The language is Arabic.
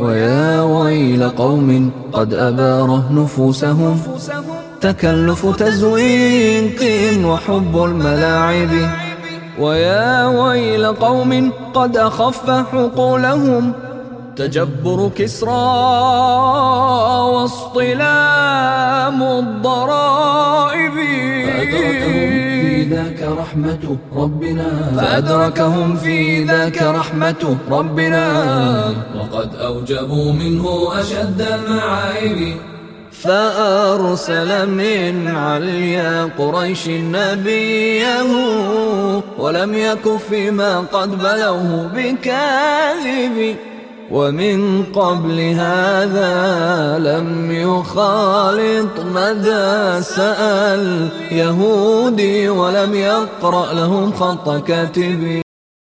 ويا ويل قوم قد أباره نفوسهم. تكلف تزويق وحب الملاعب. ويا ويل قوم قد أخف حقولهم. تجبر كسرى واصطلام ذاك رحمة ربنا. فأدركهم في ذاك رحمة ربنا. وقد أوجبوا منه أشد المعايب. فأرسل من عليا قريش نبيه ولم يك فيما قد بلوه بكاذب. ومن قبل هذا لم يخالط مدى سأل يهودي ولم يقرأ لهم خط كاتب